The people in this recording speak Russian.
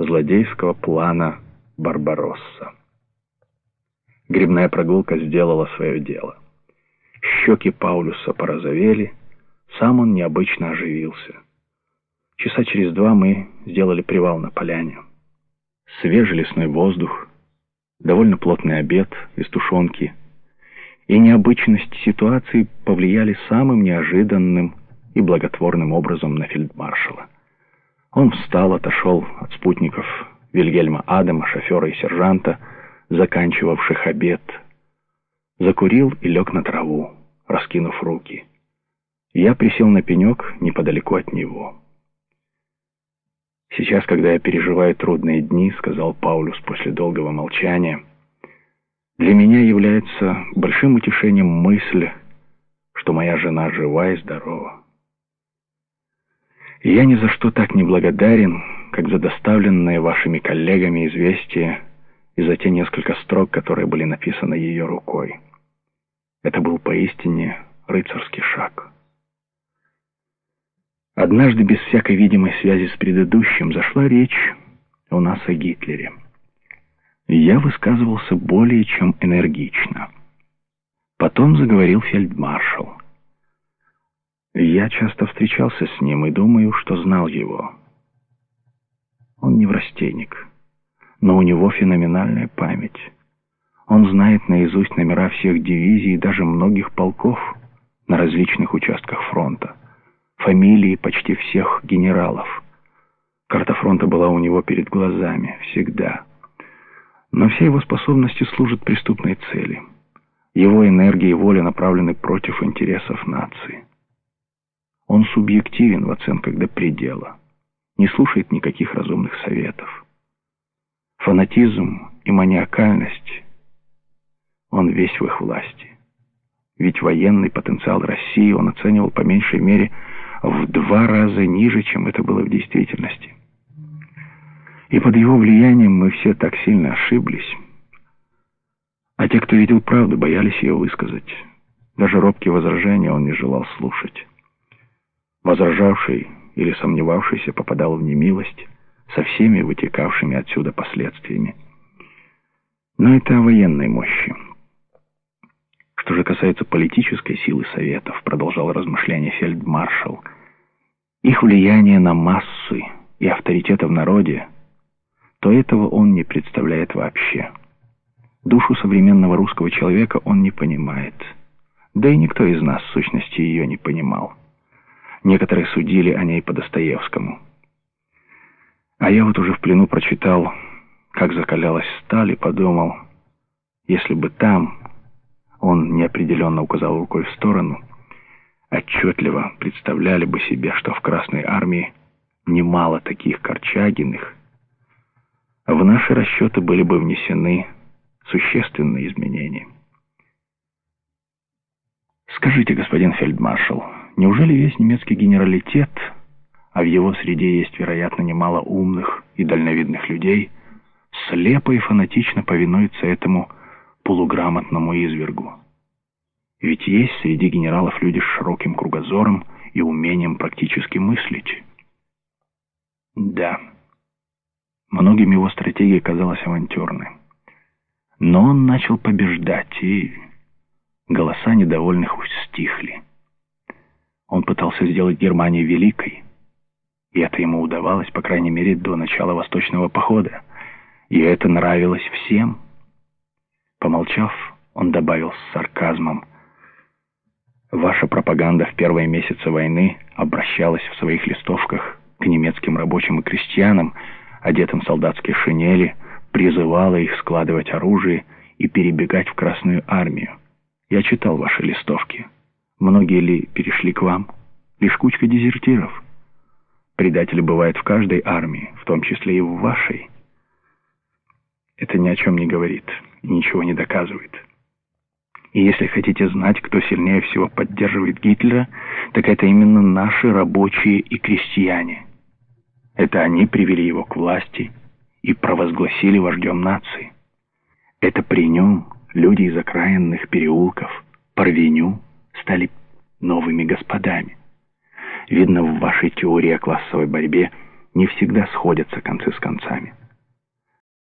злодейского плана Барбаросса. Грибная прогулка сделала свое дело. Щеки Паулюса порозовели, сам он необычно оживился. Часа через два мы сделали привал на поляне. Свежий лесной воздух, довольно плотный обед из тушенки и необычность ситуации повлияли самым неожиданным и благотворным образом на фельдмаршала. Он встал, отошел от спутников Вильгельма Адама, шофера и сержанта, заканчивавших обед, закурил и лег на траву, раскинув руки. Я присел на пенек неподалеку от него. «Сейчас, когда я переживаю трудные дни», — сказал Паулюс после долгого молчания, «для меня является большим утешением мысль, что моя жена жива и здорова. Я ни за что так не благодарен, как за доставленное вашими коллегами известие и за те несколько строк, которые были написаны ее рукой. Это был поистине рыцарский шаг». Однажды, без всякой видимой связи с предыдущим, зашла речь у нас о Гитлере. Я высказывался более чем энергично. Потом заговорил фельдмаршал. Я часто встречался с ним и думаю, что знал его. Он не врастенник, но у него феноменальная память. Он знает наизусть номера всех дивизий и даже многих полков на различных участках фронта фамилии почти всех генералов. Карта фронта была у него перед глазами, всегда. Но все его способности служат преступной цели. Его энергия и воля направлены против интересов нации. Он субъективен в оценках до предела, не слушает никаких разумных советов. Фанатизм и маниакальность, он весь в их власти. Ведь военный потенциал России он оценивал по меньшей мере в два раза ниже, чем это было в действительности. И под его влиянием мы все так сильно ошиблись. А те, кто видел правду, боялись ее высказать. Даже робкие возражения он не желал слушать. Возражавший или сомневавшийся попадал в немилость со всеми вытекавшими отсюда последствиями. Но это о военной мощи. Что же касается политической силы Советов, продолжал размышление фельдмаршал, их влияние на массы и авторитета в народе, то этого он не представляет вообще. Душу современного русского человека он не понимает. Да и никто из нас, в сущности, ее не понимал. Некоторые судили о ней по Достоевскому. А я вот уже в плену прочитал, как закалялась сталь, и подумал, если бы там он неопределенно указал рукой в сторону, отчетливо представляли бы себе, что в Красной Армии немало таких Корчагиных, в наши расчеты были бы внесены существенные изменения. Скажите, господин фельдмаршал, неужели весь немецкий генералитет, а в его среде есть, вероятно, немало умных и дальновидных людей, слепо и фанатично повинуется этому полуграмотному извергу. Ведь есть среди генералов люди с широким кругозором и умением практически мыслить. Да, многим его стратегия казалась авантюрной. Но он начал побеждать, и голоса недовольных стихли. Он пытался сделать Германию великой, и это ему удавалось, по крайней мере, до начала Восточного похода. И это нравилось всем. Помолчав, он добавил с сарказмом. «Ваша пропаганда в первые месяцы войны обращалась в своих листовках к немецким рабочим и крестьянам, одетым в солдатские шинели, призывала их складывать оружие и перебегать в Красную армию. Я читал ваши листовки. Многие ли перешли к вам? Лишь кучка дезертиров. Предатели бывают в каждой армии, в том числе и в вашей. Это ни о чем не говорит ничего не доказывает. И если хотите знать, кто сильнее всего поддерживает Гитлера, так это именно наши рабочие и крестьяне. Это они привели его к власти и провозгласили вождем нации. Это при нем люди из окраинных переулков, Парвеню, стали новыми господами. Видно, в вашей теории о классовой борьбе не всегда сходятся концы с концами.